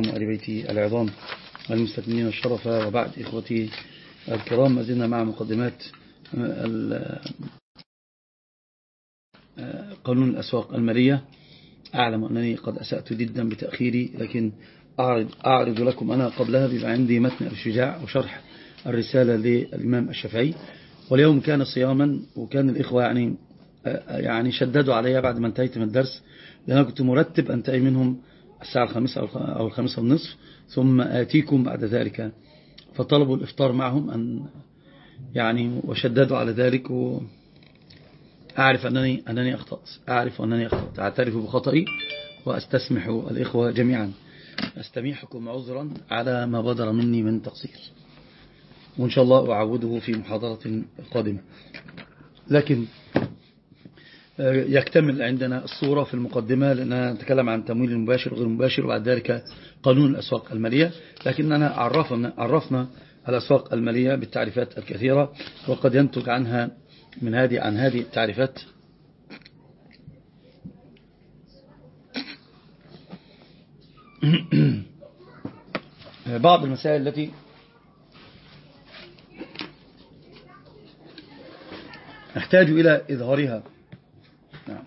آل بيتي العظام المستثمرين الشرف وبعد إخوتي الكرام. ما زلنا مع مقدمات قانون الأسواق المالية. أعلم أنني قد أسأت جدا بتأخيري لكن أعرض, أعرض لكم أنا قبلها بيبقى عندي متن الشجاع وشرح الرسالة للإمام الشافعي. واليوم كان صياما وكان الإخوة يعني يعني شددوا علي بعد ما انتهيت من الدرس لأن كنت مرتب أنتهي منهم الساعة الخامسة أو الخامسة والنصف ثم آتيكم بعد ذلك. فطلبوا الإفطار معهم أن يعني وشددوا على ذلك وأعرف أنني, أنني أخطأت. أعرف أنني أخطأت. أعترف بخطئي وأستسمح الإخوة جميعا. أستميحكم عذرا على ما بدر مني من تقصير. وإن شاء الله أعوده في محاضرة قادمة. لكن يكتمل عندنا الصورة في المقدمة لأننا نتكلم عن تمويل المباشر وغير المباشر وبعد ذلك قانون الأسواق المالية. لكننا عرفنا, عرفنا الأسواق المالية بالتعريفات الكثيرة وقد ينتج عنها من هذه عن هذه التعريفات. بعض المسائل التي نحتاج إلى إظهارها نعم.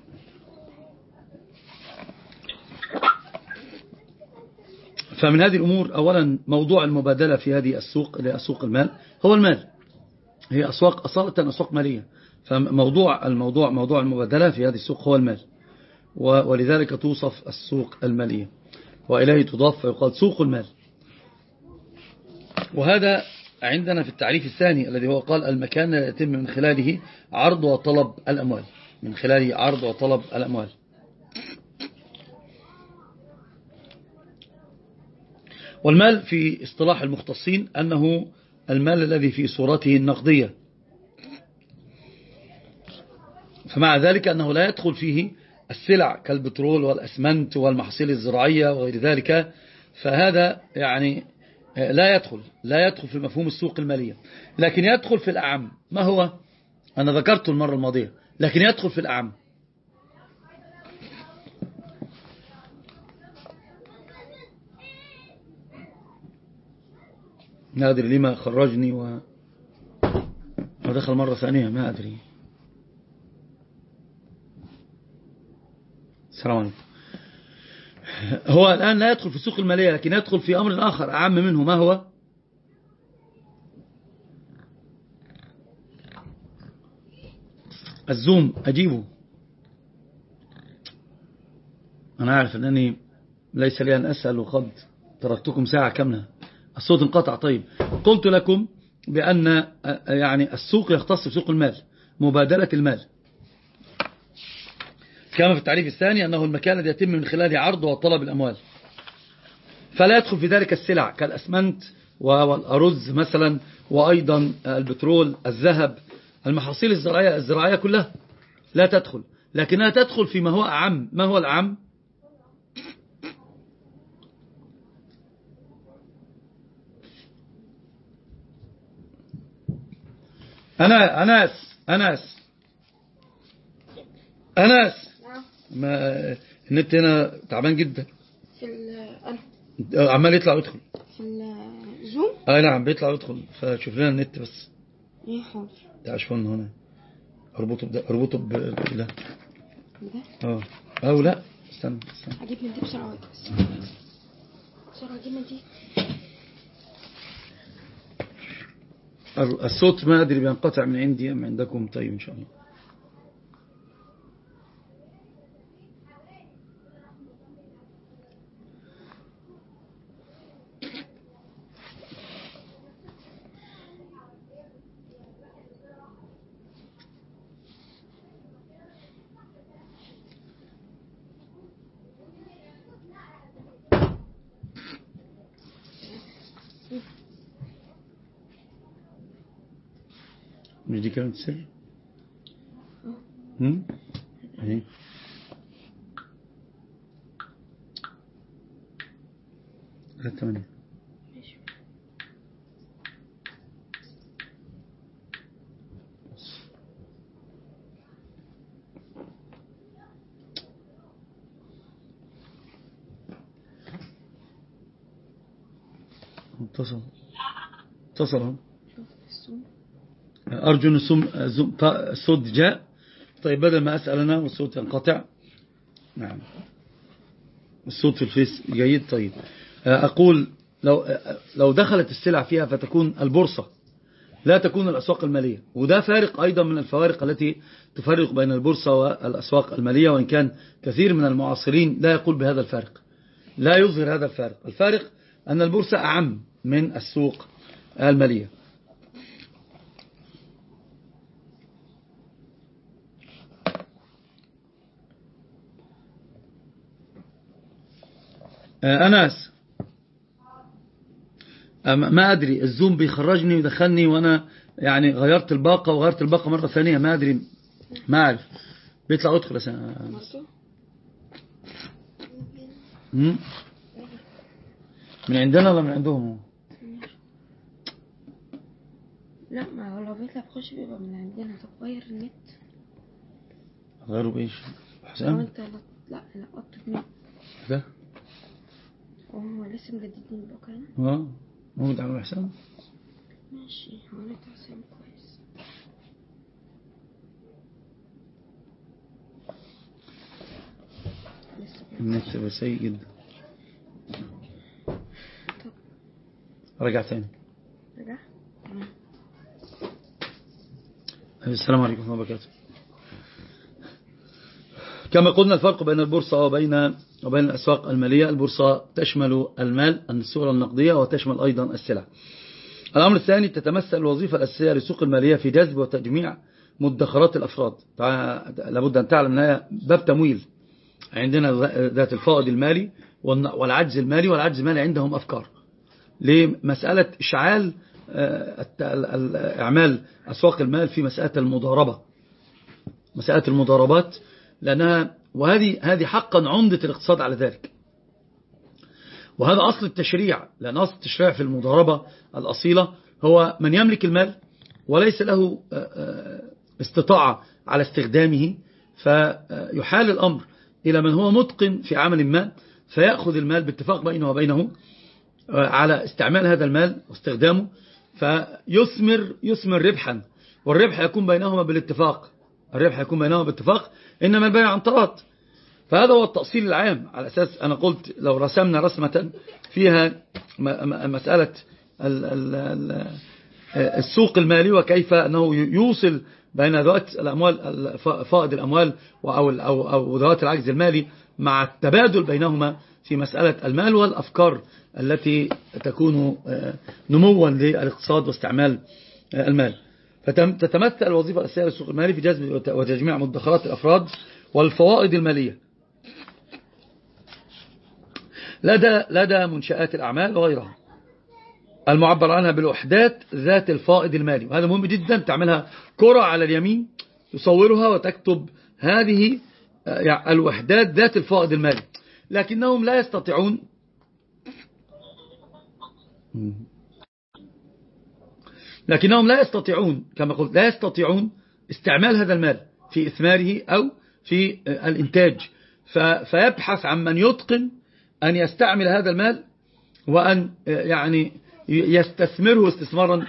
فمن هذه الأمور أولا موضوع المبادلة في هذه السوق اللي أسواق المال. هو المال. هي أسواق أصالة أسواق مالية. فموضوع الموضوع موضوع المبادلة في هذه السوق هو المال. ولذلك توصف السوق المالية. وإليه تضاف فيقال سوق المال. وهذا عندنا في التعريف الثاني الذي هو قال المكان يتم من خلاله عرض وطلب الأموال. من خلال عرض وطلب الأموال. والمال في اصطلاح المختصين أنه المال الذي في صورته النقدية. فمع ذلك أنه لا يدخل فيه السلع كالبترول والأسمنت والمحاصيل الزراعية وغير ذلك فهذا يعني لا يدخل لا يدخل في مفهوم السوق المالية. لكن يدخل في الأعم. ما هو؟ أنا ذكرته المرة الماضية. لكن يدخل في الأعم. ما أدري لما خرجني و... ودخل مرة ثانية ما أدري. السلام عليكم. هو الآن لا يدخل في السوق المالية لكن يدخل في أمر آخر أعم منه ما هو؟ الزوم أجيبه. أنا أعرف أنني ليس لي أن أسأل وقد تركتكم ساعة كاملة. الصوت انقطع. طيب قلت لكم بأن يعني السوق يختص بسوق المال مبادلة المال. كما في التعريف الثاني أنه المكان الذي يتم من خلاله عرض وطلب الأموال. فلا يدخل في ذلك السلع كالأسمنت والأرز مثلا وأيضا البترول الذهب المحاصيل الزراعية, الزراعية كلها لا تدخل. لكنها تدخل فيما هو أعم. ما هو الأعم؟ أنا أناس أناس. أناس. ما النت هنا تعبان جدا. في عمال يطلع ويدخل. في الزوم آه نعم بيطلع ويدخل. فشوف لنا النت بس. إيه حاضر. تعال شوف لنا هنا. أربطه بده أربطه بده ده آه. أو لا. استنى استنى. أجيب من دي بسرعة. بس. بسرعة أجيب من دي الصوت ما أدري بينقطع من عندي أم عندكم طيب إن شاء الله. مش دي كانت سر هم اهي ثلاثة ثمانية ماشي اتصل اتصل شوف السوم أرجو أن الصوت جاء. طيب بدل ما أسأل أنا والصوت ينقطع. نعم. الصوت في الفيس جيد. طيب. أقول لو لو دخلت السلع فيها فتكون البورصة لا تكون الأسواق المالية. وده فارق أيضا من الفوارق التي تفرق بين البورصة والأسواق المالية وإن كان كثير من المعاصرين لا يقول بهذا الفارق. لا يظهر هذا الفارق. الفارق أن البورصة أعم من السوق المالية. آه، أنس أم- ما أدري الزوم بيخرجني ويدخلني وأنا يعني غيرت الباقة وغيرت الباقة مرة ثانية ما أدري ما أعرف. بيطلع أدخل؟ من عندنا ولا من عندهم؟ لا ما هو لو بيطلع بخش بيبقى من عندنا. طب غير النت. غيروا بإيش؟ حسام؟ أنت لا لا قط النت. ده؟ وهو لسه مجددين بكرة. آه موجود عم حسام ماشي هو نت حسام كويس. النت بقى سيء جدا. طب. رجع تاني. رجع؟ تمام. السلام عليكم ورحمة الله وبركاته. كما قلنا الفرق بين البورصة وبين وبين الأسواق المالية البورصة تشمل المال الصورة النقدية وتشمل أيضا السلع. الأمر الثاني تتمثل الوظيفة الأساسية للسوق المالية في جذب وتجميع مدخرات الأفراد. لابد أن تعلم أنها باب تمويل عندنا ذات الفائض المالي والعجز المالي والعجز المالي عندهم أفكار. لمسألة إشعال آه، الت- ال- ال- إعمال أسواق المال في مسألة المضاربة. مسألة المضاربات لأنها وهذه هذه حقا عمدة الاقتصاد على ذلك. وهذا أصل التشريع لأن أصل التشريع في المضاربة الأصيلة هو من يملك المال وليس له آه، آه، استطاعة على استخدامه فيحال الأمر إلى من هو متقن في عمل ما فيأخذ المال باتفاق بينه وبينه على استعمال هذا المال واستخدامه فيثمر يثمر ربحا والربح يكون بينهما بالاتفاق. الربح يكون بينهما بالاتفاق إنما البيع عن طراد فهذا هو التأصيل العام. على أساس أنا قلت لو رسمنا رسمة فيها مسألة ال- ال- ال- السوق المالي وكيف أنه يوصل بين ذوات الأموال فائض الأموال أو ذوات العجز المالي مع التبادل بينهما في مسألة المال والأفكار التي تكون آه، نموا للاقتصاد واستعمال آه، المال. فتتمثل الوظيفة الأساسية للسوق المالي في جذب وت- وتجميع مدخرات الأفراد والفوائد المالية. لدى لدى منشآت الأعمال وغيرها. المعبر عنها بالوحدات ذات الفائض المالي. وهذا مهم جدا تعملها كرة على اليمين تصورها وتكتب هذه آه، الوحدات ذات الفائض المالي. لكنهم لا يستطيعون لكنهم لا يستطيعون كما قلت لا يستطيعون استعمال هذا المال في إثماره أو في آه، الإنتاج. فيبحث عن من يتقن أن يستعمل هذا المال وأن آه، يعني يستثمره استثمارا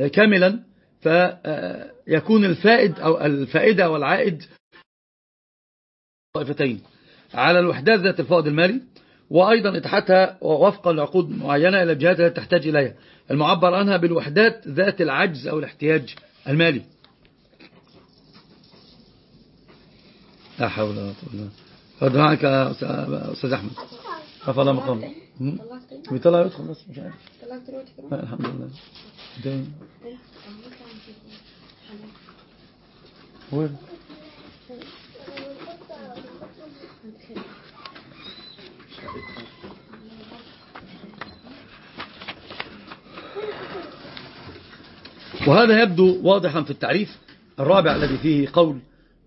آه، كاملا فيكون الفائد أو الفائدة والعائد طائفتين. على الوحدات ذات الفائض المالي وأيضا إتاحتها وفقا لعقود معينة إلى الجهات التي تحتاج إليها. المعبر عنها بالوحدات ذات العجز أو الاحتياج المالي. لا حول ولا قوة إلا بالله. معك أستاذ- أحمد. رفع الله مقام بيطلع يدخل بس مش عارف طلعت كمان الحمد لله. الحمام. وين؟ وهذا يبدو واضحا في التعريف الرابع الذي فيه قول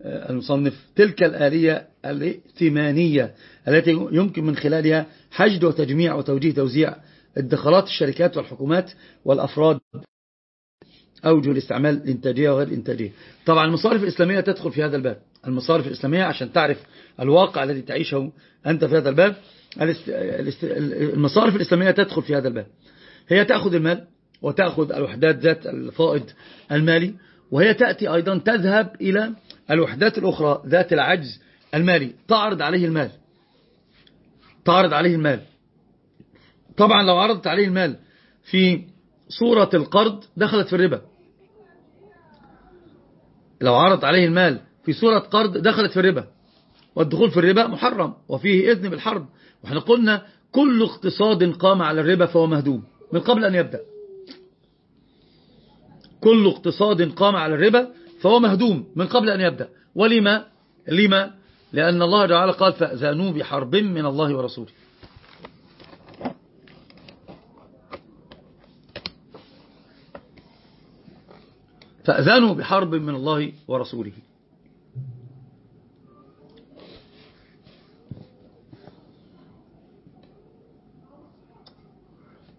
آه، المصنف تلك الآلية الائتمانية التي يمكن من خلالها حشد وتجميع وتوجيه توزيع ادخارات الشركات والحكومات والأفراد أوجه الاستعمال الإنتاجية وغير الإنتاجية. طبعا المصارف الإسلامية تدخل في هذا الباب. المصارف الإسلامية عشان تعرف الواقع الذي تعيشه أنت في هذا الباب المصارف الإسلامية تدخل في هذا الباب. هي تأخذ المال وتأخذ الوحدات ذات الفائض المالي وهي تأتي أيضا تذهب إلى الوحدات الأخرى ذات العجز المالي. تعرض عليه المال. تعرض عليه المال. طبعا لو عرضت عليه المال في صورة القرض دخلت في الربا. لو عرض عليه المال في صورة قرض دخلت في الربا. والدخول في الربا محرم وفيه إذن بالحرب. وإحنا قلنا كل اقتصاد قام على الربا فهو مهدوم من قبل أن يبدأ. كل اقتصاد قام على الربا فهو مهدوم من قبل أن يبدأ. ولما؟ لما؟ لأن الله تعالى قال فأذانوا بحرب من الله ورسوله. فأذانوا بحرب من الله ورسوله.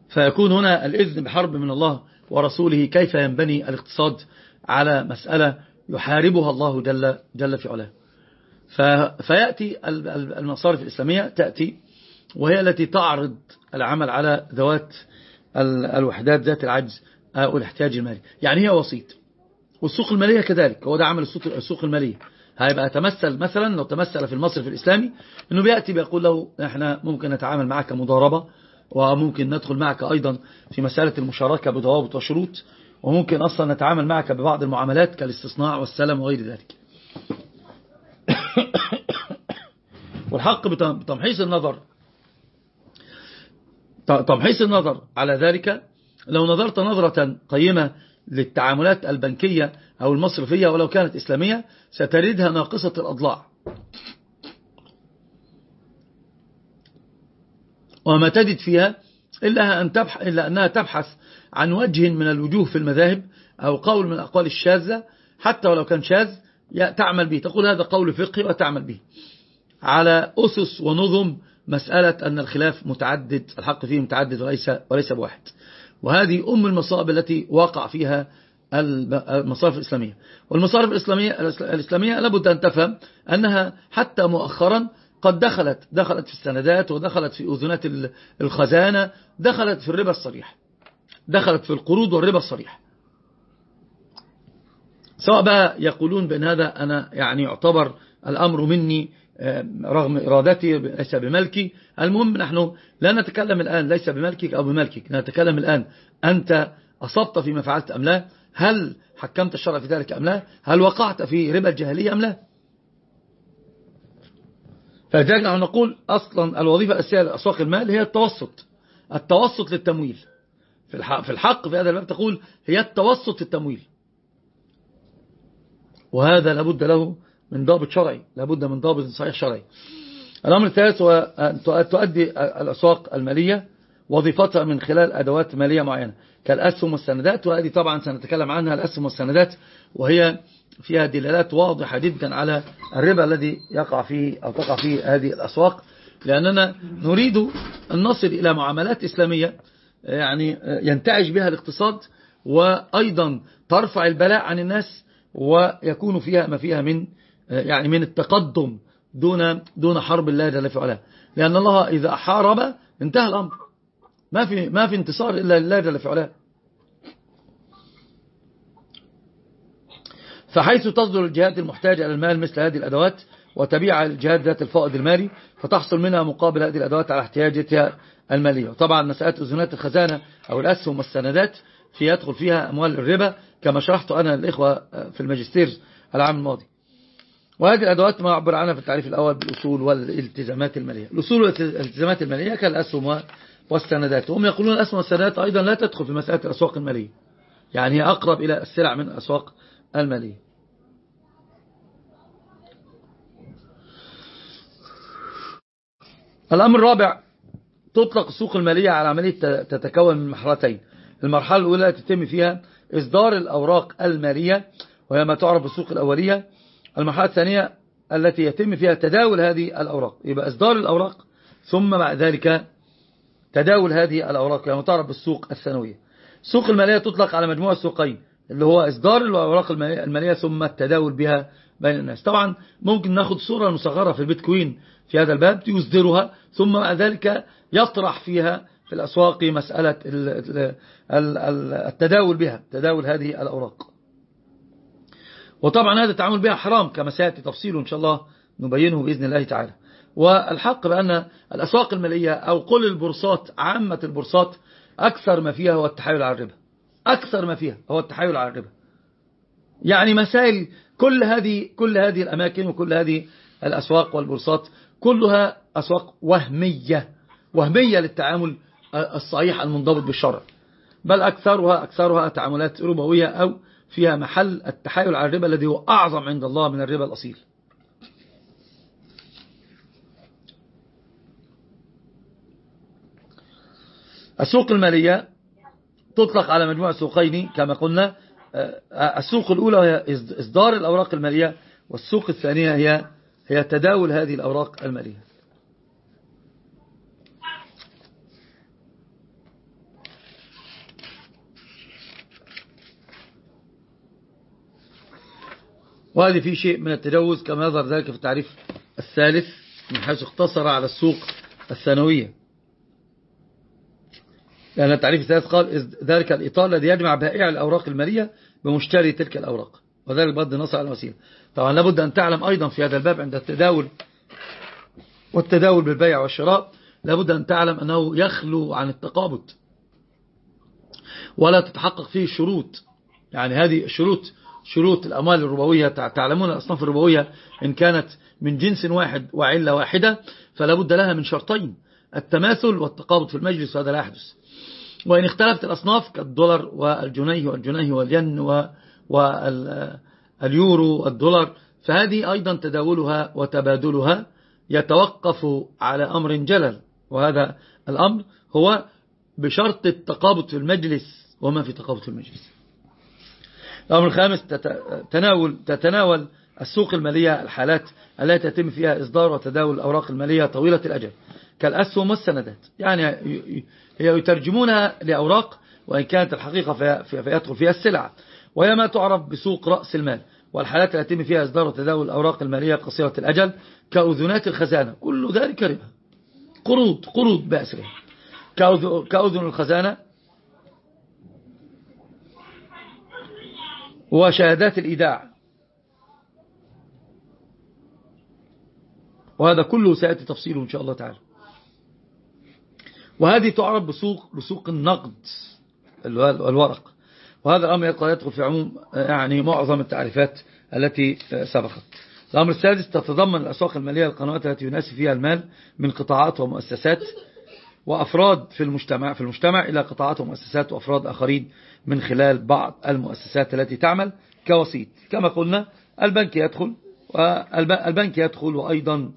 فيكون هنا الإذن بحرب من الله ورسوله كيف ينبني الاقتصاد على مسألة يحاربها الله جل, جل في علاه. فيأتي المصارف الإسلامية تأتي وهي التي تعرض العمل على ذوات الوحدات ذات العجز أو الاحتياج المالي. يعني هي وسيط. والسوق المالية كذلك هو ده عمل السوق المالية. هيبقى تمثل مثلا لو تمثل في المصرف الإسلامي أنه بيأتي بيقول له إحنا ممكن نتعامل معك مضاربة وممكن ندخل معك أيضا في مسألة المشاركة بضوابط وشروط وممكن أصلا نتعامل معك ببعض المعاملات كالاستصناع والسلم وغير ذلك. والحق بتمحيص النظر. تمحيص النظر على ذلك لو نظرت نظرة قيمة للتعاملات البنكية أو المصرفية ولو كانت إسلامية ستردها ناقصة الأضلاع. وما تجد فيها إلا, أن تبح إلا أنها تبحث عن وجه من الوجوه في المذاهب أو قول من الأقوال الشاذة حتى ولو كان شاذ تعمل به. تقول هذا قول فقهي وتعمل به. على أسس ونظم مسألة أن الخلاف متعدد الحق فيه متعدد وليس, وليس بواحد. وهذه أم المصائب التي وقع فيها المصارف الإسلامية. والمصارف الإسلامية, الإسلامية لابد أن تفهم أنها حتى مؤخرا قد دخلت دخلت في السندات ودخلت في أذنات الخزانة دخلت في الربا الصريح. دخلت في القروض والربا الصريح. سواء بقى يقولون بأن هذا أنا يعني يعتبر الأمر مني آه، رغم إرادتي ليس بملكي. المهم نحن لا نتكلم الآن ليس بملكك أو بملكك. نتكلم الآن أنت أصبت فيما فعلت أم لا؟ هل حكمت الشرع في ذلك أم لا؟ هل وقعت في ربا الجاهلية أم لا؟ نحن نقول أصلا الوظيفة الأساسية لأسواق المال هي التوسط التوسط للتمويل. في الحق في هذا الباب تقول هي التوسط للتمويل. وهذا لابد له من ضابط شرعي لابد من ضابط صحيح شرعي. الأمر الثالث هو أن تؤدي الأسواق المالية وظيفتها من خلال أدوات مالية معينة كالأسهم والسندات وهذه طبعا سنتكلم عنها الأسهم والسندات وهي فيها دلالات واضحة جدا على الربا الذي يقع فيه أو تقع فيه هذه الأسواق. لأننا نريد أن نصل إلى معاملات إسلامية يعني ينتعج بها الاقتصاد وأيضا ترفع البلاء عن الناس ويكون فيها ما فيها من يعني من التقدم دون دون حرب الله جل في علاه لأن الله إذا حارب انتهى الأمر. ما في ما في انتصار إلا لله جل في علاه فحيث تصدر الجهات المحتاجة إلى المال مثل هذه الأدوات وتبيع الجهات ذات الفائض المالي فتحصل منها مقابل هذه الأدوات على احتياجاتها المالية. وطبعا مسألة أذنات الخزانة أو الأسهم والسندات في يدخل فيها أموال الربا كما شرحت أنا الإخوة في الماجستير العام الماضي. وهذه الأدوات ما عبر عنها في التعريف الأول بالأصول والالتزامات المالية. الأصول والالتزامات المالية كالأسهم والسندات. وهم يقولون الأسهم والسندات أيضا لا تدخل في مسألة الأسواق المالية. يعني هي أقرب إلى السلع من الأسواق المالية الأمر الرابع تطلق السوق المالية على عملية تتكون من مرحلتين. المرحلة الأولى تتم فيها إصدار الأوراق المالية وهي ما تعرف بالسوق الأولية. المرحلة الثانية التي يتم فيها تداول هذه الأوراق يبقى إصدار الأوراق ثم بعد ذلك تداول هذه الأوراق يعني تعرف بالسوق الثانوية. السوق المالية تطلق على مجموعة سوقين اللي هو إصدار الأوراق المالية ثم التداول بها بين الناس. طبعا ممكن ناخد صورة مصغرة في البيتكوين في هذا الباب يصدرها ثم بعد ذلك يطرح فيها في الأسواق مسألة التداول بها تداول هذه الأوراق. وطبعا هذا التعامل بها حرام كما سيأتي تفصيله إن شاء الله نبينه بإذن الله تعالى. والحق بأن الأسواق المالية أو قل البورصات عامة البورصات أكثر ما فيها هو التحايل على الربا. أكثر ما فيها هو التحايل على الربا. يعني مسائل كل هذه كل هذه الأماكن وكل هذه الأسواق والبورصات كلها أسواق وهمية وهمية للتعامل الصحيح المنضبط بالشرع. بل أكثرها أكثرها تعاملات ربوية أو فيها محل التحايل على الربا الذي هو أعظم عند الله من الربا الأصيل. السوق المالية تطلق على مجموعة سوقين كما قلنا. آه، السوق الأولى هي إصدار الأوراق المالية والسوق الثانية هي هي تداول هذه الأوراق المالية. وهذه في شيء من التجوز كما يظهر ذلك في التعريف الثالث من حيث اقتصر على السوق الثانوية. لأن التعريف الثالث قال ذلك الإطار الذي يجمع بائع الأوراق المالية بمشتري تلك الأوراق. وذلك بغض النصر على الوسيلة. طبعا لابد أن تعلم أيضا في هذا الباب عند التداول والتداول بالبيع والشراء لابد أن تعلم أنه يخلو عن التقابض. ولا تتحقق فيه الشروط يعني هذه الشروط شروط الأموال الربوية تعلمون الأصناف الربوية إن كانت من جنس واحد وعلة واحدة فلا بد لها من شرطين التماثل والتقابض في المجلس وهذا لا يحدث. وإن اختلفت الأصناف كالدولار والجنيه والجنيه والين واليورو والدولار فهذه أيضا تداولها وتبادلها يتوقف على أمر جلل وهذا الأمر هو بشرط التقابض في المجلس. وما في تقابض في المجلس؟ الأمر الخامس تتناول, تتناول السوق المالية الحالات التي يتم فيها إصدار وتداول الأوراق المالية طويلة الأجل. كالأسهم والسندات يعني هي يترجمونها لأوراق وإن كانت الحقيقة فيدخل فيها السلع وهي ما تعرف بسوق رأس المال والحالات التي يتم فيها إصدار وتداول الأوراق المالية قصيرة الأجل كأذنات الخزانة. كل ذلك ربا. قروض قروض بأسرها. كأذن الخزانة. وشهادات الإيداع. وهذا كله سيأتي تفصيله إن شاء الله تعالى. وهذه تعرف بسوق بسوق النقد الورق. وهذا الأمر يدخل في عموم يعني معظم التعريفات التي سبقت. الأمر السادس تتضمن الأسواق المالية القنوات التي يناسب فيها المال من قطاعات ومؤسسات وأفراد في المجتمع في المجتمع إلى قطاعات ومؤسسات وأفراد آخرين من خلال بعض المؤسسات التي تعمل كوسيط. كما قلنا البنك يدخل والبنك يدخل وأيضا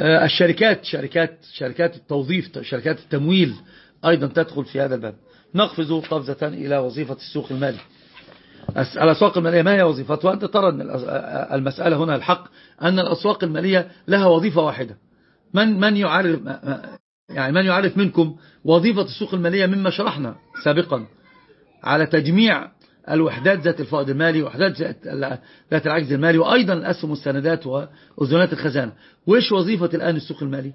الشركات شركات شركات التوظيف شركات التمويل أيضا تدخل في هذا الباب. نقفز قفزة إلى وظيفة السوق المالي. الأسواق المالية ما هي وظيفتها أنت ترى أن المسألة هنا الحق أن الأسواق المالية لها وظيفة واحدة. من من يعرف يعني من يعرف منكم وظيفة السوق المالية مما شرحنا سابقا على تجميع الوحدات ذات الفائض المالي وحدات ذات العجز المالي وأيضا الأسهم والسندات وأذنات الخزانة. وإيش وظيفة الآن السوق المالي؟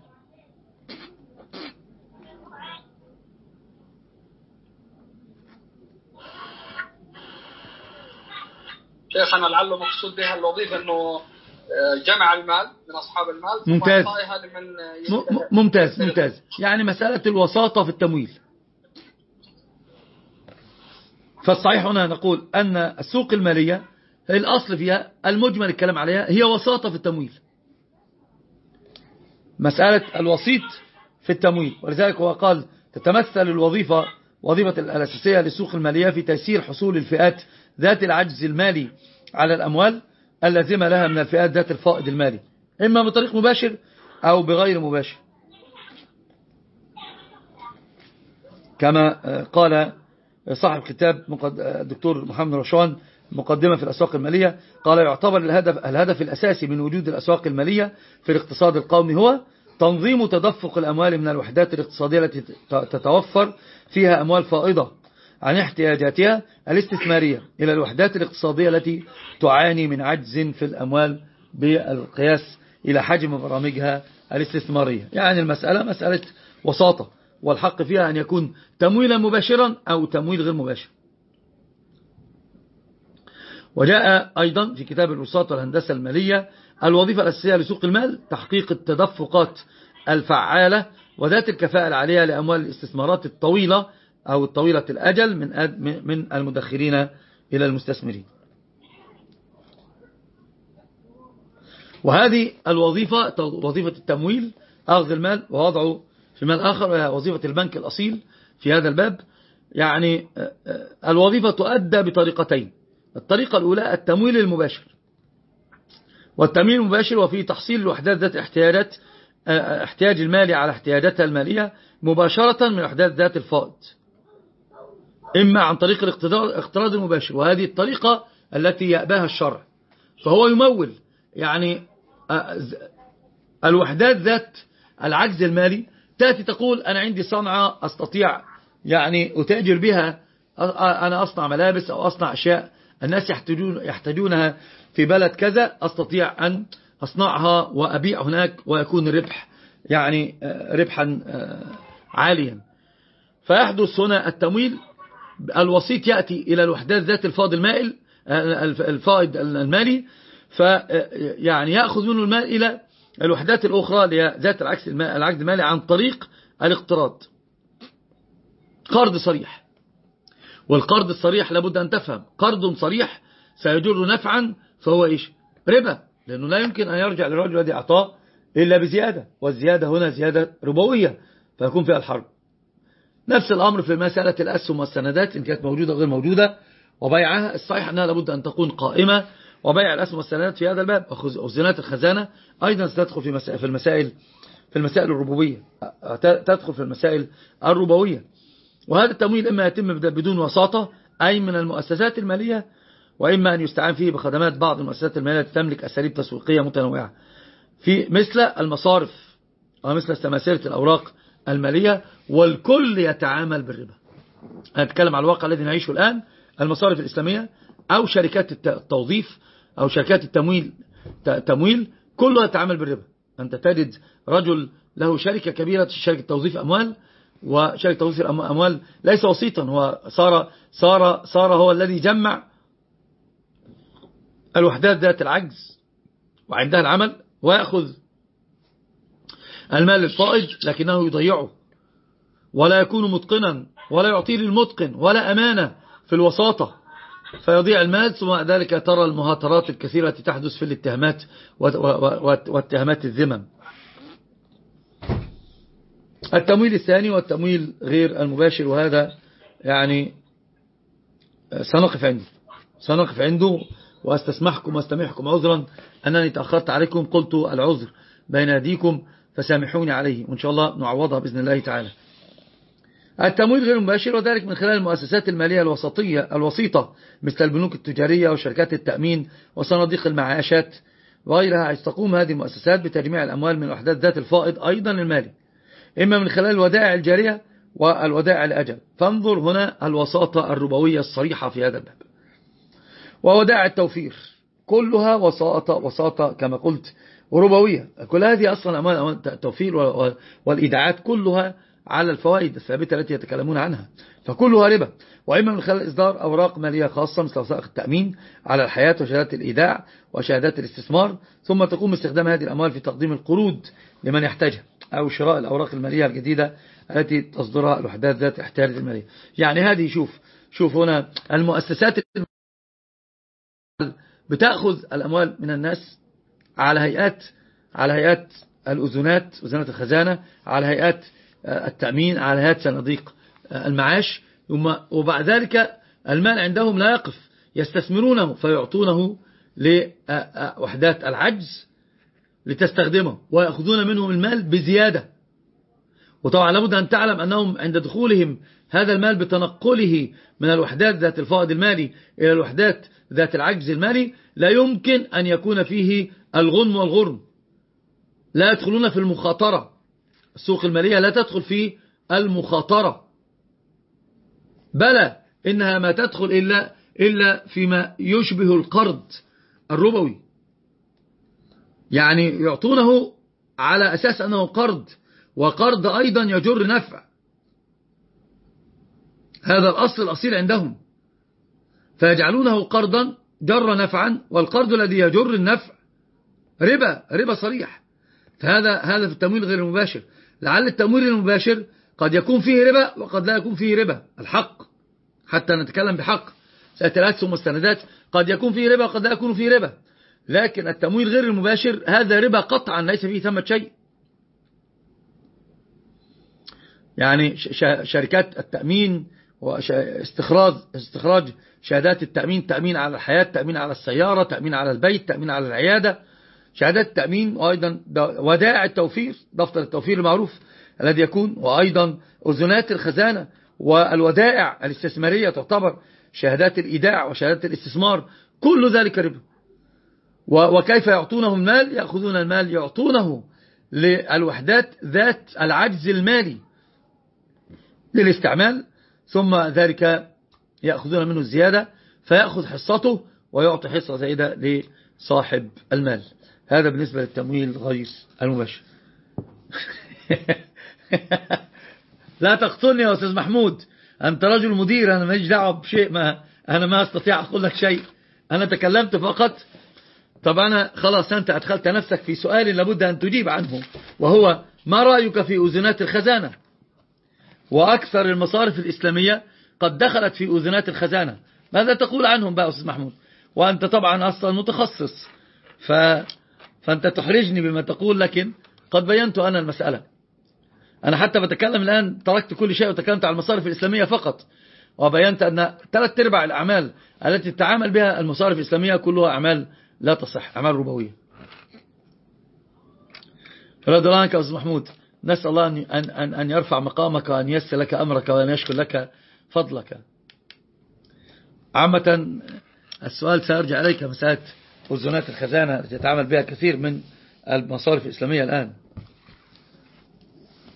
شيخنا لعله مقصود بها الوظيفة أنه آه، جمع المال من أصحاب المال. ممتاز. ممتاز ممتاز. يعني مسألة الوساطة في التمويل. فالصحيح هنا نقول أن السوق المالية الأصل فيها المجمل الكلام عليها هي وساطة في التمويل. مسألة الوسيط في التمويل ولذلك هو قال تتمثل الوظيفة وظيفة الأساسية للسوق المالية في تيسير حصول الفئات ذات العجز المالي على الأموال اللازمة لها من الفئات ذات الفائض المالي إما بطريق مباشر أو بغير مباشر. كما قال صاحب كتاب الدكتور محمد رشوان مقدمة في الأسواق المالية قال يعتبر الهدف, الهدف الأساسي من وجود الأسواق المالية في الاقتصاد القومي هو تنظيم تدفق الأموال من الوحدات الاقتصادية التي تتوفر فيها أموال فائضة عن احتياجاتها الاستثمارية إلى الوحدات الاقتصادية التي تعاني من عجز في الأموال بالقياس إلى حجم برامجها الاستثمارية. يعني المسألة مسألة وساطة. والحق فيها أن يكون تمويلا مباشرا أو تمويل غير مباشر. وجاء أيضا في كتاب الوساط والهندسة المالية الوظيفة الأساسية لسوق المال تحقيق التدفقات الفعالة وذات الكفاءة العالية لأموال الاستثمارات الطويلة أو الطويلة الأجل من من المدخرين إلى المستثمرين. وهذه الوظيفة وظيفة التمويل أخذ المال ووضعه في مال آخر وهي وظيفة البنك الأصيل في هذا الباب. يعني آه، آه، الوظيفة تؤدى بطريقتين. الطريقة الأولى التمويل المباشر. والتمويل المباشر وفيه تحصيل الوحدات ذات احتياجات آه، احتياج المالي على احتياجاتها المالية مباشرة من وحدات ذات الفائض. إما عن طريق الاقتراض المباشر. وهذه الطريقة التي يأباها الشرع. فهو يمول يعني الوحدات ذات العجز المالي تأتي تقول أنا عندي صنعة أستطيع يعني أتاجر بها أنا أصنع ملابس أو أصنع أشياء الناس يحتاجون يحتاجونها في بلد كذا أستطيع أن أصنعها وأبيع هناك ويكون الربح يعني ربحا عاليا. فيحدث هنا التمويل الوسيط يأتي إلى الوحدات ذات الفائض المائل الفائض المالي فيعني يأخذ منه المال إلى الوحدات الأخرى ذات العكس العقد المالي عن طريق الاقتراض. قرض صريح. والقرض الصريح لابد أن تفهم. قرض صريح سيجر نفعا فهو إيش؟ ربا. لأنه لا يمكن أن يرجع للرجل الذي أعطاه إلا بزيادة. والزيادة هنا زيادة ربوية فيكون فيها الحرب. نفس الأمر في مسألة الأسهم والسندات إن كانت موجودة غير موجودة وبيعها. الصحيح أنها لابد أن تكون قائمة. وبيع الأسهم والسندات في هذا الباب. وخزانات الخزانة أيضا ستدخل في في المسائل في المسائل الربوبية. تدخل في المسائل الربوية. وهذا التمويل إما يتم بدون وساطة أي من المؤسسات المالية وإما أن يستعان فيه بخدمات بعض المؤسسات المالية تملك أساليب تسويقية متنوعة. في مثل المصارف ومثل سماسرة الأوراق المالية والكل يتعامل بالربا. أتكلم على الواقع الذي نعيشه الآن. المصارف الإسلامية أو شركات التوظيف أو شركات التمويل تمويل كلها تتعامل بالربا. أنت تجد رجل له شركة كبيرة شركة توظيف أموال وشركة توظيف الأموال ليس وسيطا هو صار, صار, صار هو الذي جمع الوحدات ذات العجز وعندها العمل ويأخذ المال الفائض لكنه يضيعه. ولا يكون متقنا ولا يعطيه للمتقن ولا أمانة في الوساطة. فيضيع المال ثم ذلك ترى المهاترات الكثيرة التي تحدث في الاتهامات واتهامات الذمم. التمويل الثاني والتمويل غير المباشر وهذا يعني سنقف عنده. سنقف عنده وأستسمحكم واستمحكم عذرا. أنني تأخرت عليكم قلت العذر بين يديكم فسامحوني عليه. وإن شاء الله نعوضها بإذن الله تعالى. التمويل غير المباشر وذلك من خلال المؤسسات المالية الوسطية الوسيطة مثل البنوك التجارية وشركات التأمين وصناديق المعاشات وغيرها. تقوم هذه المؤسسات بتجميع الأموال من وحدات ذات الفائض أيضا المالي إما من خلال الودائع الجارية والودائع الأجل فانظر هنا الوساطة الربوية الصريحة في هذا الباب. وودائع التوفير كلها وساطة, وساطة كما قلت ربوية. كل هذه أصلا أموال التوفير والإيداعات كلها على الفوائد الثابتة التي يتكلمون عنها. فكلها ربا. وإما من خلال إصدار أوراق مالية خاصة مثل وثائق التأمين على الحياة وشهادات الإيداع وشهادات الاستثمار ثم تقوم باستخدام هذه الأموال في تقديم القروض لمن يحتاجها أو شراء الأوراق المالية الجديدة التي تصدرها الوحدات ذات احتياج المالية. يعني هذه شوف شوف هنا المؤسسات بتأخذ الأموال من الناس على هيئات على هيئات الأذونات أذونات الخزانة على هيئات التأمين على هيئات صناديق المعاش. وبعد ذلك المال عندهم لا يقف. يستثمرونه فيعطونه لوحدات العجز لتستخدمه ويأخذون منهم المال بزيادة. وطبعا لابد أن تعلم أنهم عند دخولهم هذا المال بتنقله من الوحدات ذات الفائض المالي إلى الوحدات ذات العجز المالي. لا يمكن أن يكون فيه الغنم والغرم. لا يدخلون في المخاطرة. السوق المالية لا تدخل في المخاطرة. بلى إنها ما تدخل إلا, إلا فيما يشبه القرض الربوي. يعني يعطونه على أساس أنه قرض وقرض أيضا يجر نفع. هذا الأصل الأصيل عندهم. فيجعلونه قرضا جر نفعا والقرض الذي يجر النفع ربا ربا صريح. فهذا هذا في التمويل غير المباشر. لعل التمويل المباشر قد يكون فيه ربا وقد لا يكون فيه ربا. الحق. حتى نتكلم بحق. سيتلات مستندات قد يكون فيه ربا وقد لا يكون فيه ربا. لكن التمويل غير المباشر هذا ربا قطعا ليس فيه ثمة شيء. يعني شركات التأمين واستخراج استخراج شهادات التأمين تأمين على الحياة تأمين على السيارة تأمين على البيت تأمين على العيادة. شهادات التأمين وأيضا ودائع التوفير دفتر التوفير المعروف الذي يكون وأيضا أذنات الخزانة والودائع الاستثمارية تعتبر شهادات الإيداع وشهادات الاستثمار كل ذلك ربا وكيف يعطونه المال؟ يأخذون المال يعطونه للوحدات ذات العجز المالي للاستعمال ثم ذلك يأخذون منه الزيادة فيأخذ حصته ويعطي حصة زائدة لصاحب المال. هذا بالنسبة للتمويل غير المباشر. لا تقتلني يا أستاذ محمود. أنت رجل مدير أنا ماليش دعوة بشيء ما أنا ما أستطيع أقول لك شيء. أنا تكلمت فقط. طب أنا خلاص أنت أدخلت نفسك في سؤال لابد أن تجيب عنه وهو ما رأيك في أذنات الخزانة؟ وأكثر المصارف الإسلامية قد دخلت في أذنات الخزانة. ماذا تقول عنهم بقى أستاذ محمود؟ وأنت طبعا أصلا متخصص ف... فأنت تحرجني بما تقول لكن قد بينت أنا المسألة. أنا حتى بتكلم الآن تركت كل شيء وتكلمت على المصارف الإسلامية فقط. وبينت أن ثلاث أرباع الأعمال التي تتعامل بها المصارف الإسلامية كلها أعمال لا تصح أعمال ربوية. رضي الله عنك أستاذ محمود نسأل الله أن, أن, أن يرفع مقامك وأن يسر لك أمرك وأن يشكر لك فضلك. عامة السؤال سأرجع إليك مسألة أذنات الخزانة التي يتعامل بها كثير من المصارف الإسلامية الآن.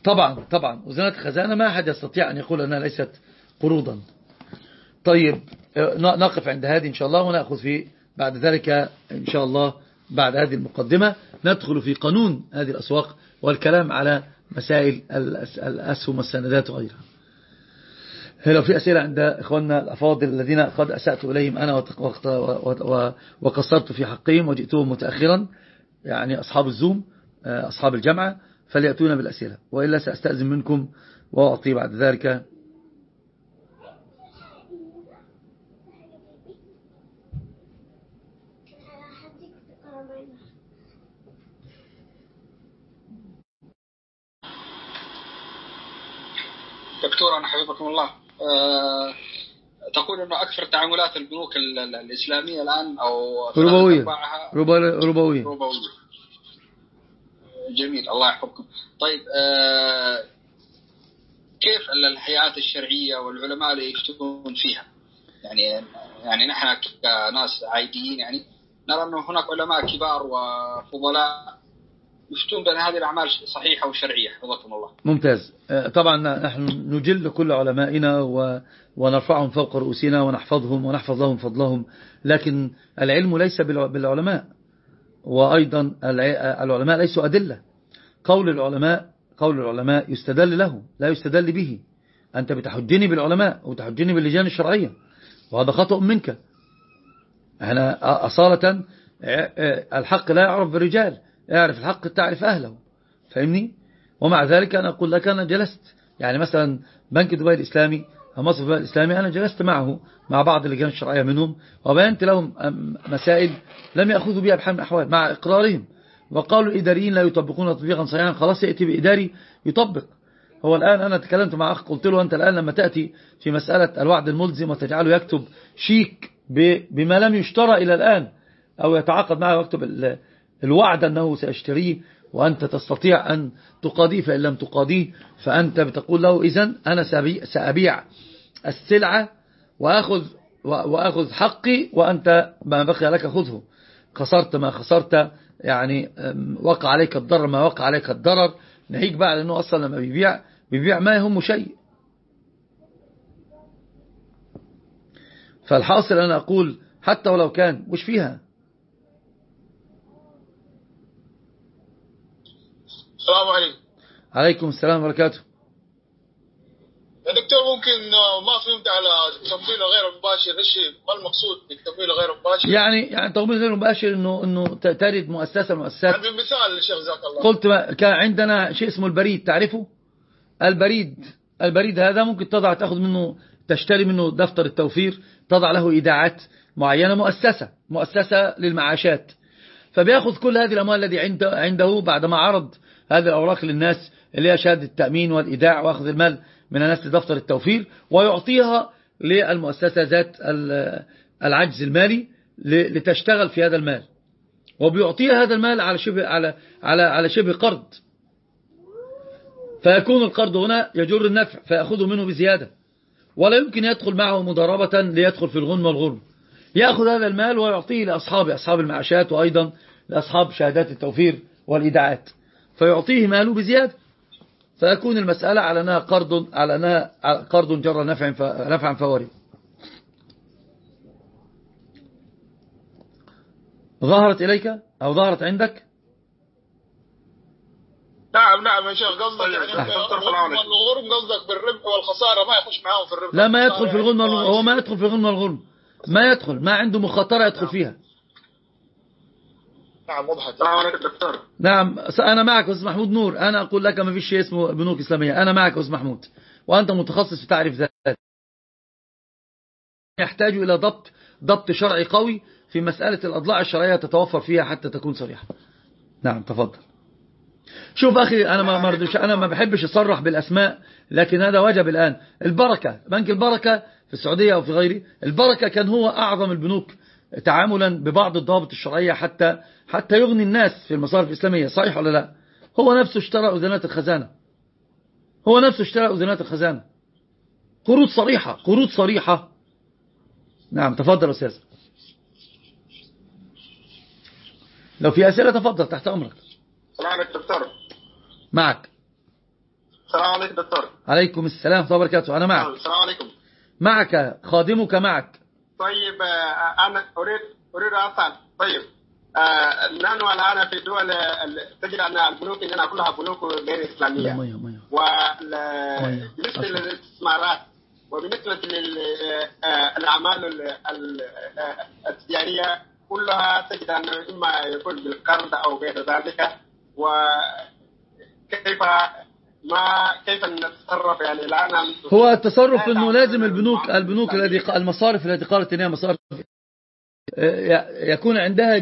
طبعا طبعا أذنات الخزانة ما أحد يستطيع أن يقول أنها ليست قروضا. طيب نقف عند هذه إن شاء الله ونأخذ في بعد ذلك إن شاء الله بعد هذه المقدمة. ندخل في قانون هذه الأسواق والكلام على مسائل الأسهم والسندات وغيرها. لو في أسئلة عند إخواننا الأفاضل الذين قد أسأت إليهم أنا وقصرت في حقهم وجئتهم متأخرا يعني أصحاب الزوم أصحاب الجامعة فليأتونا بالأسئلة وإلا سأستأذن منكم وأعطي بعد ذلك. دكتور أنا حفظكم الله. تقول أنه أكثر تعاملات البنوك الإسلامية الآن أو ربوية ربوية ربوية جميل الله يحفظكم. طيب أه كيف الحياة الشرعية والعلماء اللي يفتون فيها؟ يعني يعني نحن كناس عاديين يعني نرى أنه هناك علماء كبار وفضلاء يفتون بأن هذه الأعمال صحيحة وشرعية. حفظكم الله. ممتاز. طبعا نحن نجل كل علمائنا ونرفعهم فوق رؤوسنا ونحفظهم ونحفظ لهم فضلهم لكن العلم ليس بالعلماء وأيضا العلماء ليسوا أدلة. قول العلماء قول العلماء يستدل له لا يستدل به. أنت بتحجني بالعلماء وتحجني باللجان الشرعية. وهذا خطأ منك. أنا أصالة الحق لا يعرف بالرجال. يعرف الحق تعرف أهله. فاهمني؟ ومع ذلك أنا أقول لك أنا جلست. يعني مثلا بنك دبي الإسلامي مصر دبي الإسلامي أنا جلست معه مع بعض اللجان الشرعية منهم وبينت لهم مسائل لم يأخذوا بها بحال من الأحوال مع إقرارهم. وقالوا الإداريين لا يطبقون تطبيقا صحيحا خلاص يأتي بإداري يطبق. هو الآن أنا تكلمت مع أخ قلت له أنت الآن لما تأتي في مسألة الوعد الملزم وتجعله يكتب شيك بما لم يشترى إلى الآن أو يتعاقد معه ويكتب الوعد أنه سيشتريه وأنت تستطيع أن تقاضيه فإن لم تقاضيه فأنت بتقول له إذن أنا سأبيع السلعة وأخذ, وأخذ حقي وأنت ما بقي لك خذه. خسرت ما خسرت يعني وقع عليك الضرر ما وقع عليك الضرر. نهيك بقى لأنه أصلا لما بيبيع بيبيع ما يهم شيء. فالحاصل أنا أقول حتى ولو كان مش فيها. السلام عليكم. عليكم السلام وبركاته. يا دكتور ممكن آه، ما فهمت على التمويل غير المباشر إيش ما المقصود بالتمويل غير المباشر؟ يعني يعني تمويل غير مباشر إنه إنه ترد مؤسسة المؤسسات يعني بمثال الشيخ جزاك الله. قلت ما- كان عندنا شيء اسمه البريد تعرفه؟ البريد البريد هذا ممكن تضع تأخذ منه تشتري منه دفتر التوفير تضع له إيداعات معينة مؤسسة مؤسسة للمعاشات. فبيأخذ كل هذه الأموال الذي عنده, عنده بعدما عرض هذه الأوراق للناس اللي هي شهادة التأمين والإيداع وأخذ المال من الناس لدفتر التوفير ويعطيها للمؤسسة ذات ال- العجز المالي لتشتغل في هذا المال. وبيعطيها هذا المال على شبه على على على شبه قرض. فيكون القرض هنا يجر النفع فيأخذه منه بزيادة. ولا يمكن يدخل معه مضاربة ليدخل في الغنم والغرم يأخذ هذا المال ويعطيه لأصحابه أصحاب المعاشات وأيضا لأصحاب شهادات التوفير والإيداعات. فيعطيه ماله بزيادة. فيكون المسألة على أنها قرض على أنها قرض جر نفع نفعا فوري ظهرت إليك أو ظهرت عندك؟ نعم نعم يا شيخ قصدك يعني أحسن. الغرم والغرم قصدك بالربح والخسارة ما يخش معاهم في الربح. لا ما يدخل في والخسارة الغنم يعني. والغرم هو ما يدخل في الغنم والغرم. ما يدخل ما عنده مخاطرة يدخل فيها. نعم وضحت السلام عليكم دكتور. نعم أنا معك أستاذ محمود نور. أنا أقول لك ما فيش شيء اسمه بنوك إسلامية. أنا معك أستاذ محمود. وأنت متخصص في تعرف ذلك يحتاج إلى ضبط ضبط شرعي قوي في مسألة الأضلاع الشرعية تتوفر فيها حتى تكون صريحة. نعم تفضل. شوف أخي أنا ما مردش أنا ما بحبش أصرح بالأسماء لكن هذا وجب الآن. البركة بنك البركة في السعودية أو في غيره البركة كان هو أعظم البنوك تعاملا ببعض الضوابط الشرعية حتى حتى يغني الناس في المصارف الإسلامية صحيح ولا لا؟ هو نفسه اشترى أذنات الخزانة. هو نفسه اشترى أذنات الخزانة. قروض صريحة قروض صريحة. نعم تفضل أستاذ. لو في أسئلة تفضل تحت أمرك. عليكم دكتور. معك. السلام عليكم دكتور. عليكم السلام ورحمة الله وبركاته. أنا معك. السلام عليكم. معك خادمك معك. طيب آه، أنا أريد أريد أسأل. طيب آه، نحن الآن في دول تجد أن البنوك عندنا كلها بنوك غير وبالنسبة أشكر. للاستثمارات وبالنسبة للأعمال التجارية كلها تجد أنه إما يكون بالقرض أو غير ذلك. وكيف ما كيف نتصرف يعني؟ الآن هو التصرف انه لازم البنوك البنوك التي المصارف التي قالت إنها مصارف آه، يكون عندها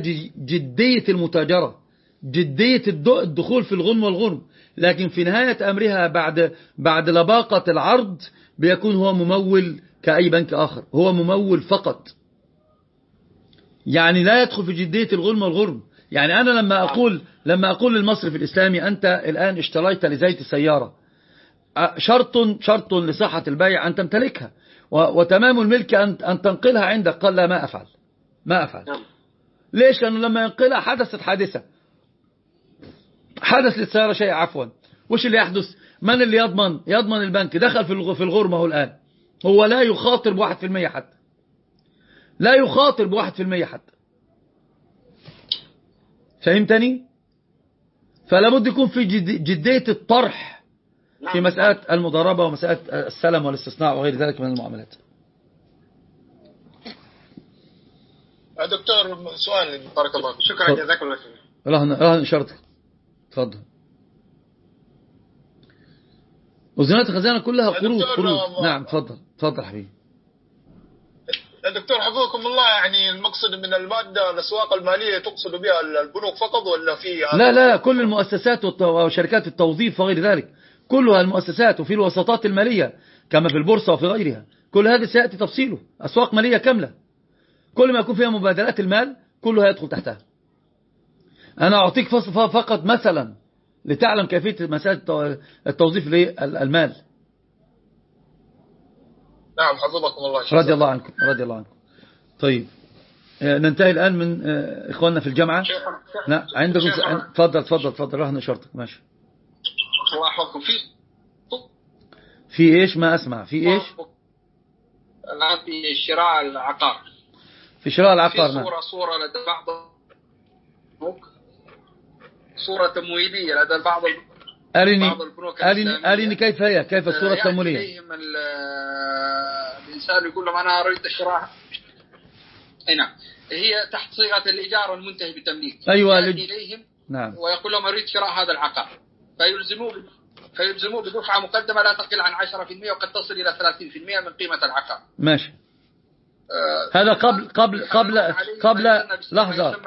جدية المتاجرة جدية الد- الدخول في الغنم والغرم لكن في نهاية أمرها بعد بعد لباقة العرض بيكون هو ممول كأي بنك آخر. هو ممول فقط. يعني لا يدخل في جدية الغنم والغرم يعني أنا لما أقول لما أقول للمصرف الإسلامي أنت الآن اشتريت لزيت السيارة. شرط شرط لصحة البيع أن تمتلكها. وتمام الملك أن أن تنقلها عندك. قال لا ما أفعل. ما أفعل. نعم. ليش؟ لأنه لما ينقلها حدثت حادثة. حدث للسيارة شيء عفوا. وش اللي يحدث؟ من اللي يضمن؟ يضمن البنك. دخل في الغرمة هو الآن. هو لا يخاطر بواحد في المية حتى. لا يخاطر بواحد في المية حتى. فهمتني؟ فلا بد يكون في جد- جدية الطرح في مسألة المضاربة ومسألة السلم والاستثناء وغير ذلك من المعاملات. دكتور سؤال بارك الله فيك. شكرا. جزاكم الله خير رهن رهن إشارتك. تفضل. وزنات الخزانة كلها قروض قروض. ما- نعم تفضل. تفضل حبيبي. دكتور حفظكم الله يعني المقصد من المادة الأسواق المالية تقصد بها البنوك فقط ولا في لا لا كل المؤسسات وشركات التوظيف وغير ذلك. كلها المؤسسات وفي الوساطات المالية كما في البورصة وفي غيرها. كل هذا سيأتي تفصيله. أسواق مالية كاملة. كل ما يكون فيها مبادلات المال كلها يدخل تحتها. أنا أعطيك فقط مثلا لتعلم كيفية مسألة التو- التوظيف للمال. نعم حفظكم الله. رضي الله عنكم رضي الله عنكم. طيب. آه، ننتهي الآن من آه، إخواننا في الجامعة. نعم عندكم تفضل تفضل تفضل. رهن شرطك ماشي. الله يحفظكم. في في إيش؟ ما أسمع. في إيش؟ الآن في شراء العقار. في شراء في العقار نعم. صورة صورة لدى بعض صورة تمويلية لدى بعض أرني أرني. أرني كيف هي؟ كيف الصورة يأتي التمويلية الإنسان يقول لهم أنا أريد شراء أي نعم. هي تحت صيغة الإيجار المنتهي بالتمليك. أيوة، لج- إليهم نعم. ويقول لهم أريد شراء هذا العقار. فيلزموه فيلزموه بدفعة مقدمة لا تقل عن 10% وقد تصل إلى 30% من قيمة العقار. ماشي. آه، هذا قبل قبل قبل قبل لحظة.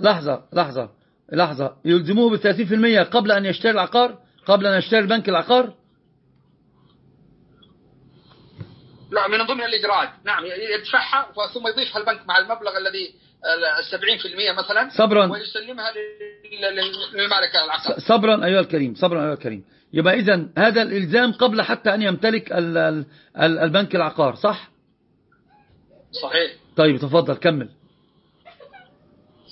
لحظة لحظة. لحظة. يلزموه ب 30% قبل أن يشتري العقار؟ قبل أن يشتري البنك العقار؟ لا من ضمن الإجراءات نعم يدفعها ثم يضيفها البنك مع المبلغ الذي ال 70% مثلا صبرا. ويسلمها لل- لل- للمالك العقار. صبرا أيها الكريم صبرا أيها الكريم. يبقى إذا هذا الإلزام قبل حتى أن يمتلك ال- ال- ال- البنك العقار صح؟ صحيح. طيب تفضل كمل.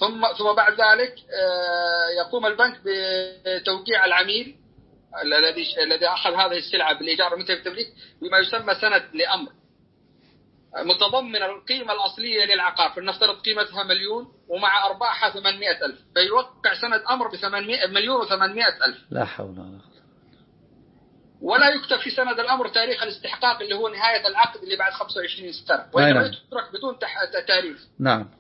ثم ثم بعد ذلك آه، يقوم البنك بتوقيع العميل الذي الذي أخذ هذه السلعة بالإيجار المنتهي بالتمليك بما يسمى سند لأمر. متضمن القيمة الأصلية للعقار فلنفترض قيمتها مليون ومع أرباحها 800 ألف فيوقع سند أمر ب 800 مليون و800 ألف. لا حول ولا قوة. ولا يكتب في سند الأمر تاريخ الاستحقاق اللي هو نهاية العقد اللي بعد 25 سنه أي وإنما نعم. يترك بدون تح- تاريخ. نعم.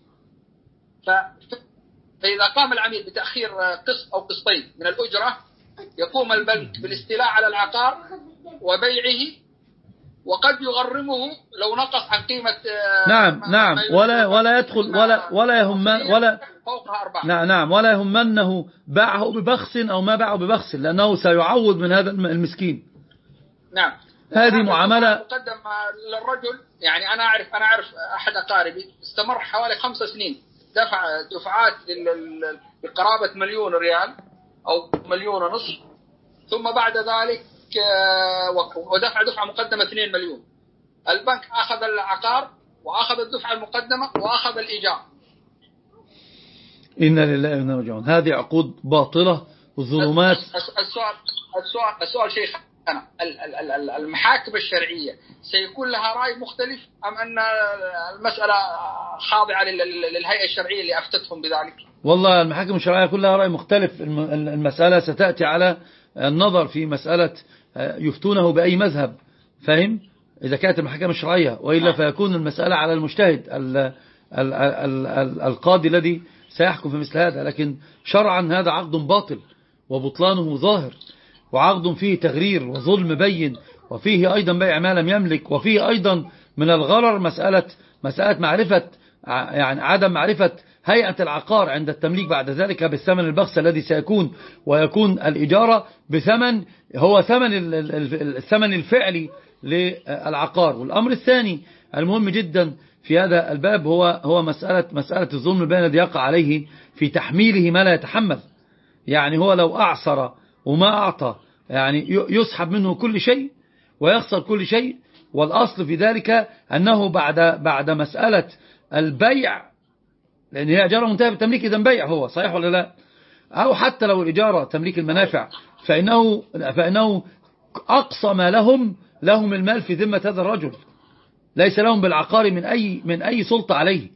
فإذا قام العميل بتأخير قسط أو قسطين من الأجرة يقوم البنك بالاستيلاء على العقار وبيعه وقد يغرمه لو نقص عن قيمة آه، نعم نعم. ولا ولا يدخل ولا ولا يهمن ولا نعم نعم. ولا يهمنه باعه ببخس أو ما باعه ببخس لأنه سيعوض من هذا الم- المسكين. نعم. هذه معاملة مقدم للرجل يعني أنا أعرف أنا أعرف أحد أقاربي استمر حوالي خمس سنين. دفع دفعات بقرابة مليون ريال أو مليون ونصف. ثم بعد ذلك آه، ودفع دفعة مقدمة 2 مليون. البنك أخذ العقار وأخذ الدفعة المقدمة وأخذ الإيجار. إنا لله وإنا راجعون. هذه عقود باطلة وظلمات. الس- السؤال السؤال السؤال شيخ المحاكم الشرعية سيكون لها رأي مختلف أم أن المسألة خاضعة لل- لل- للهيئة الشرعية اللي أفتتهم بذلك؟ والله المحاكم الشرعية كلها رأي مختلف. الم- المسألة ستأتي على النظر في مسألة آه، يفتونه بأي مذهب. فاهم؟ إذا كانت المحاكم الشرعية وإلا فيكون المسألة على المجتهد ال- ال- ال- ال- القاضي الذي سيحكم في مثل هذا. لكن شرعا هذا عقد باطل وبطلانه ظاهر. وعقد فيه تغرير وظلم بين وفيه أيضا بيع ما لم يملك وفيه أيضا من الغرر مسألة مسألة معرفة يعني عدم معرفة هيئة العقار عند التمليك بعد ذلك بالثمن البخس الذي سيكون ويكون الإجارة بثمن هو ثمن ال- ال- ال- الثمن الفعلي للعقار. والأمر الثاني المهم جدا في هذا الباب هو هو مسألة مسألة الظلم البين الذي يقع عليه في تحميله ما لا يتحمل. يعني هو لو أعصر وما أعطى. يعني يسحب منه كل شيء ويخسر كل شيء. والأصل في ذلك أنه بعد بعد مسألة البيع لأن هي إجارة منتهى بالتمليك إذا بيع هو صحيح ولا لا؟ أو حتى لو الإجارة تمليك المنافع فإنه, فإنه أقصى ما لهم لهم المال في ذمة هذا الرجل. ليس لهم بالعقار من أي, من أي سلطة عليه.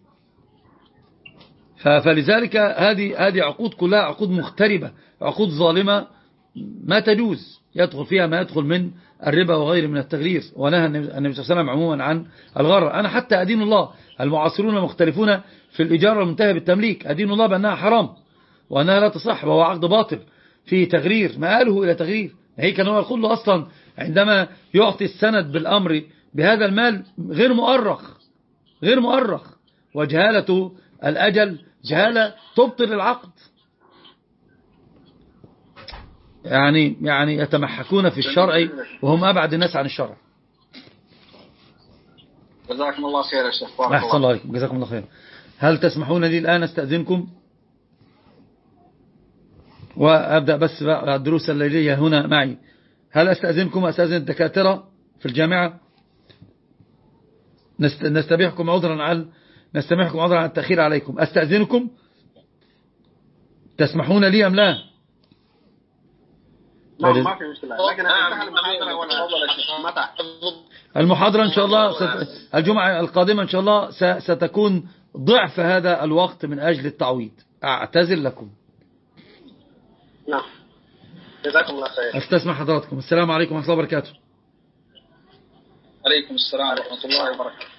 فلذلك هذه هذه عقود كلها عقود مختربة عقود ظالمة ما تجوز يدخل فيها ما يدخل من الربا وغيره من التغرير ونهى النبي صلى الله عليه وسلم عموما عن الغرر. أنا حتى أدين الله المعاصرون مختلفون في الإجارة المنتهى بالتمليك. أدين الله بأنها حرام وأنها لا تصح وهو عقد باطل. فيه تغرير مآله إلى تغرير. هي كان هو يقول له أصلا عندما يعطي السند بالأمر بهذا المال غير مؤرخ غير مؤرخ. وجهالة الأجل جهالة تبطل العقد. يعني يعني يتمحكون في الشرع وهم أبعد الناس عن الشرع. جزاكم الله خير يا شيخ. بارك أحسن الله عليكم. جزاكم الله خير. هل تسمحون لي الآن أستأذنكم؟ وأبدأ بس الدروس الليلية هنا معي. هل أستأذنكم أستأذن الدكاترة في الجامعة؟ نست- نستبيحكم عذرا على نستمحكم عذرا على التأخير عليكم. أستأذنكم؟ تسمحون لي أم لا؟ ما ما في لكن المحاضرة ولا متى المحاضرة إن شاء الله ست... الجمعة القادمة إن شاء الله س... ستكون ضعف هذا الوقت من أجل التعويض. أعتذر لكم. نعم. جزاكم الله خير. أستسمع حضراتكم. السلام عليكم ورحمة الله وبركاته. عليكم السلام ورحمة الله وبركاته.